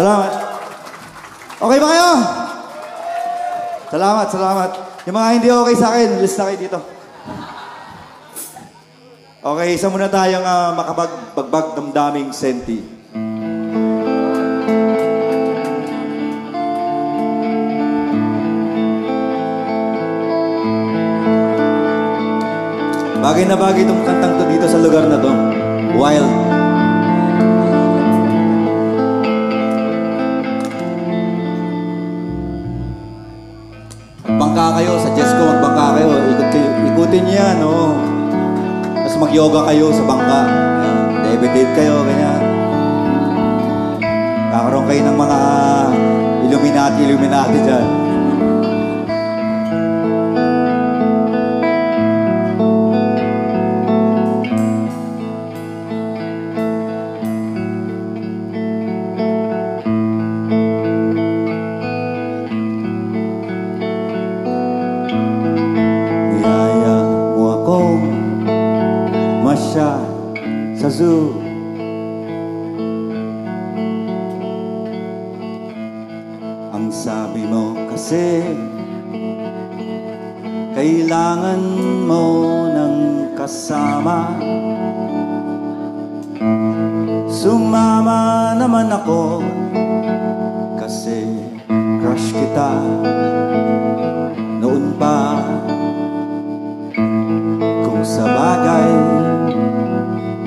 Salamat. Okay ba kayo? Salamat, salamat. Yung mga hindi okay sa akin, list na kayo dito. Okay, isa muna tayong uh, makapagbagbag damdaming senti. Bagay na bagay itong kantang to dito sa lugar na to. Wild. Mag-yoga kayo sa bangka. Levitate kayo, ganyan. Kakaroon kayo ng mga Illuminati, Illuminati dyan. Ang sabi mo kasi Kailangan mo ng kasama. Sumama naman ako Kasi crush kita. Noon pa Kung sa bagay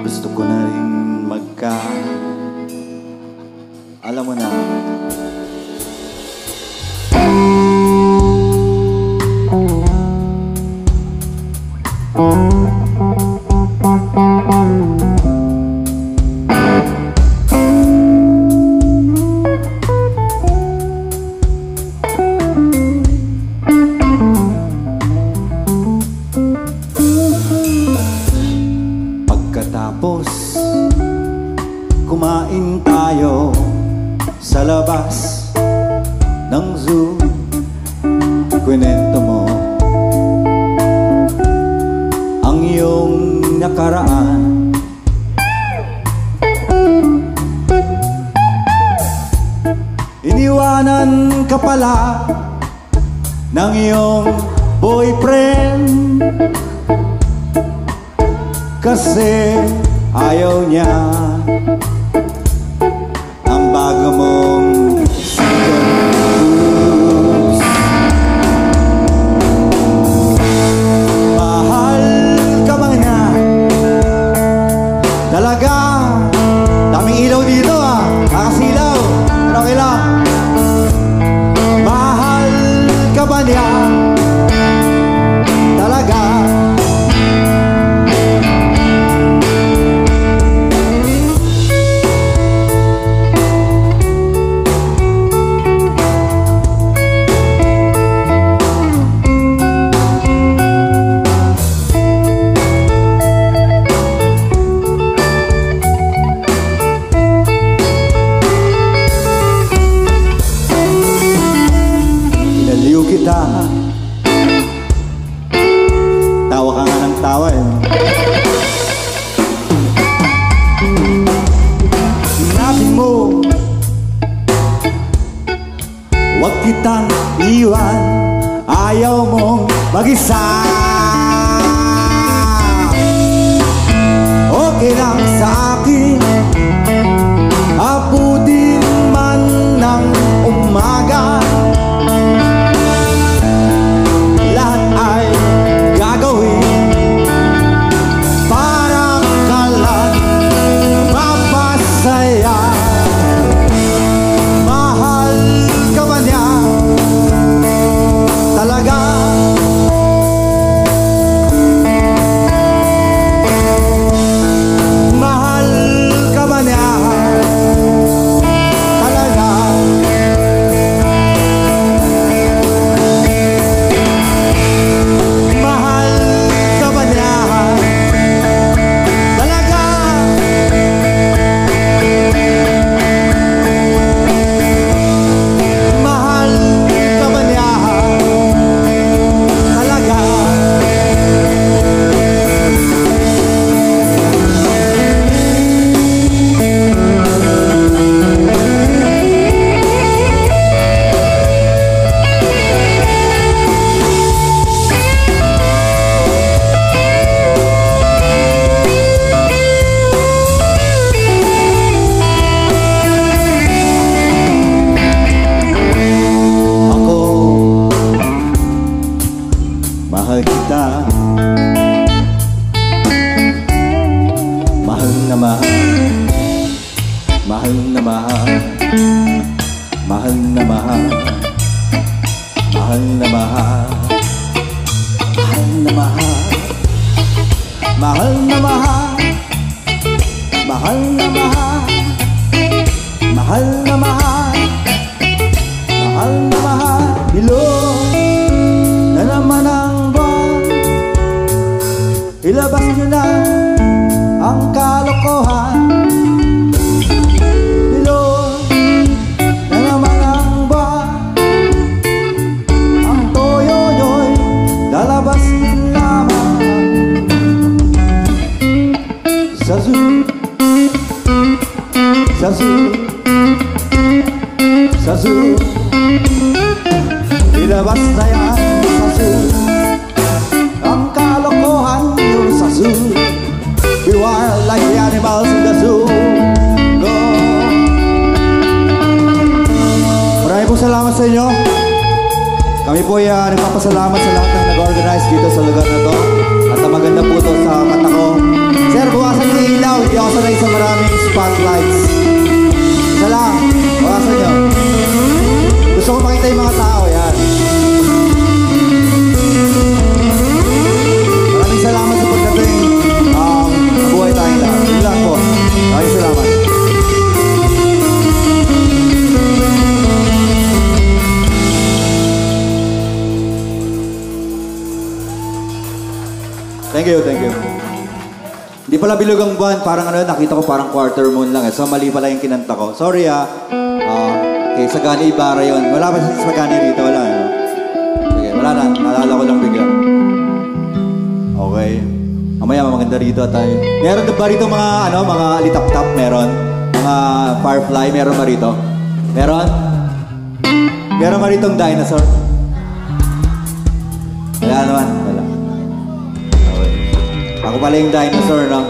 Gusto ko na rin magka. Alam mo na Pagkatapos Kumain tayo Sa labas Ng zoo. Kwento mo Ang iyong nakaraan. Iniwanan ka pala Ng iyong boyfriend. Kasi ayaw niya. Ang bago mong mong mag-isa Okay lang sa mahal na mahal. Mahal na mahal. Mahal na mahal. Mahal na mahal. Mahal na mahal. Mahal na mahal. Bilog na naman ang buwan. Ilabas nyo na Sa zoo Ilabas na yan sa zoo Ang kalokohan yun sa zoo Be wild like the animals in the zoo. Go Maraming po salamat sa inyo. Kami po ay uh, nagpapasalamat sa lahat ng nag-organize dito sa lugar na to. At ang maganda po to sa mata ko. Sir, buwasan yung ilaw. Hindi ako sanay sa maraming spotlights. Niyo Makita yung mga tao, yan Maraming salamat sa pagdating. Um, mabuhay tayong lahat. Yun lang po. Maraming salamat. Thank you, thank you. Hindi pala bilog ang buwan, parang ano, nakita ko parang quarter moon lang eh. So mali pala yung kinanta ko. Sorry ah. Ah, kay Sagani Ibarra yun. Wala pa si Sagani rito, wala. Ano? Sige, wala na. Naalala ko lang bigla. Okay. Mamaya maganda rito tayo. Meron ba rito mga ano, mga litap-tap meron? Mga firefly meron ba rito? Meron? Meron ba rito dinosaur? Wala naman, wala. Okay. Ako pala yung dinosaur, no?